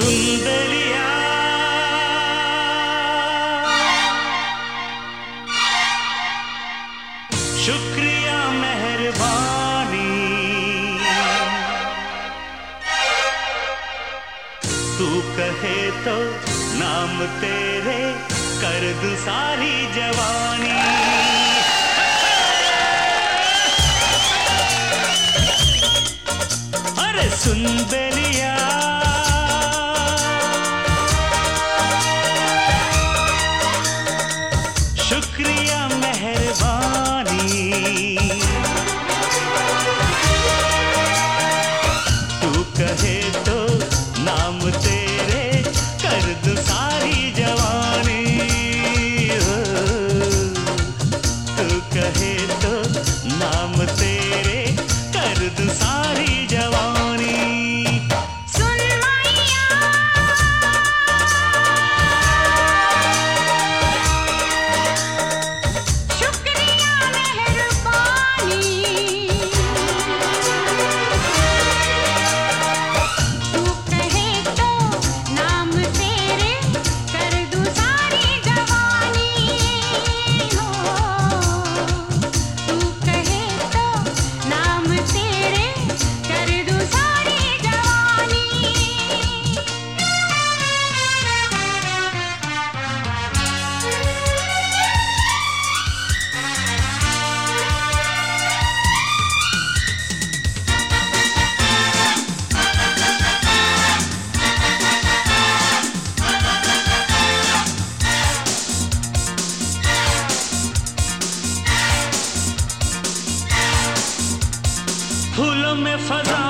सुंदरिया। शुक्रिया मेहरबानी। तू कहे तो नाम तेरे कर जवानी। começo a